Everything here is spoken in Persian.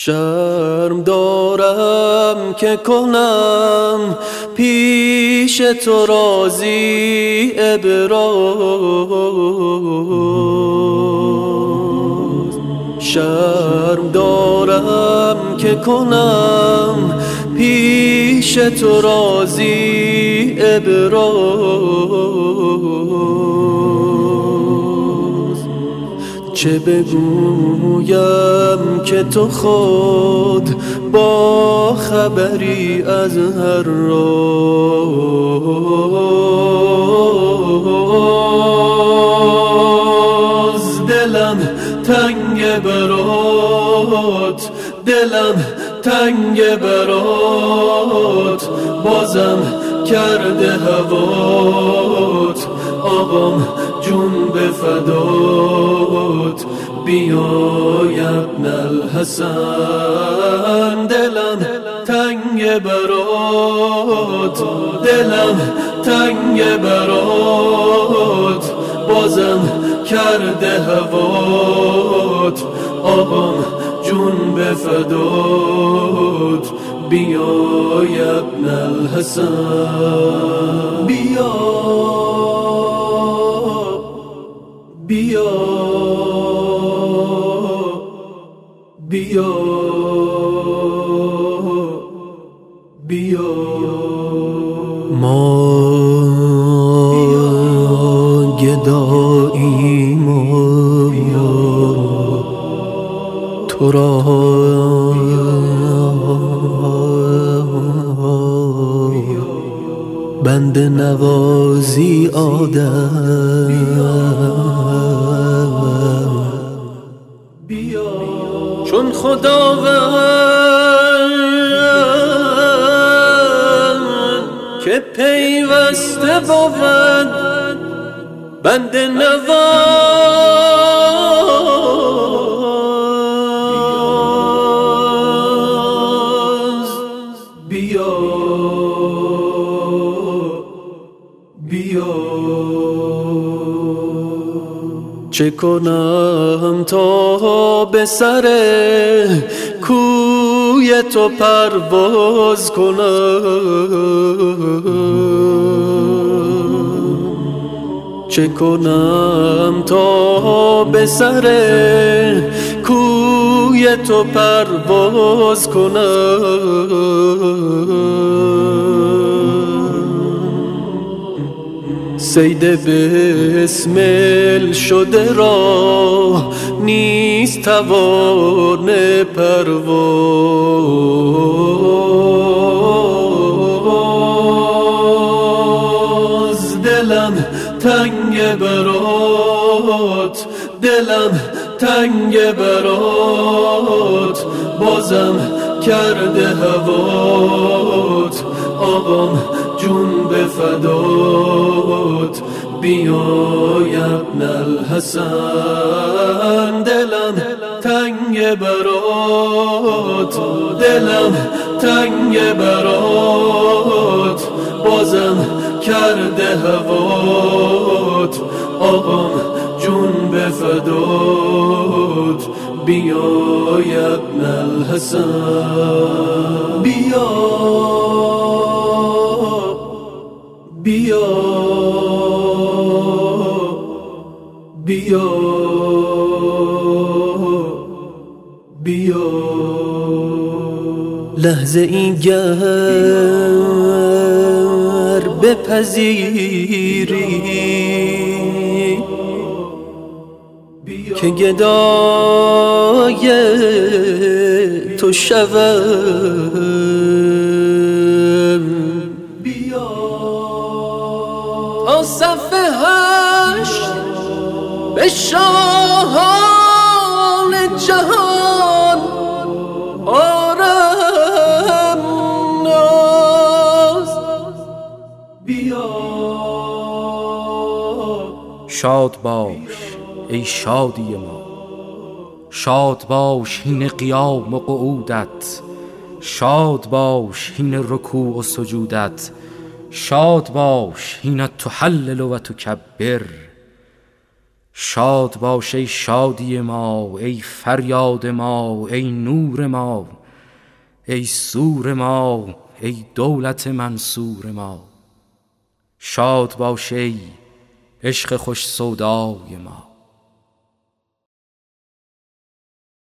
شرم دارم که کنم پیش تو رازی ابراز. شرم دارم که کنم پیش تو رازی ابراز. چه بگویم؟ که تو خود با خبری از هر راز دلم تنگ برات دلم تنگ برات. بازم کرده هوات آقام جون به فدات. بیای ابن الحسن دلم تنگ برات دلم تنگ برات بازم کرده هوات آقام جون به فدات بیای ابن الحسن بیا بیا. بیا. بیا. ما گداییم تو را بند نوازی آدم. چون خداوند که پیوسته بود بند نواز چه کنم تا به سر کوی تو پرواز کنم؟ چه کنم تا به سر کوی تو پرواز کنم؟ سید بسمل شده را نیست توان پرواز. دلم تنگ برات دلم تنگ برات. بازم کرده هوات. آقام جون به فدات بیای ابن الحسن دلم تنگ برات دلم تنگ برات. بازم کرده هوات. آقام جون به فدات بیای ابن الحسن بیا بیا بیا بیا. لحظه این گر بپذیری که گدای تو شوم. بیا. تا صفحه شاهان جهان آرم ناز. بیا. شاد باش ای شادی ما. شاد باش هین قیام و قعودت. شاد باش هین رکوع و سجودت. شاد باش هین تحلل و تکبر. شاد باش ای شادی ما ای فریاد ما ای نور ما ای سور ما ای دولت منصور ما. شاد باش ای عشق خوش سودای ما.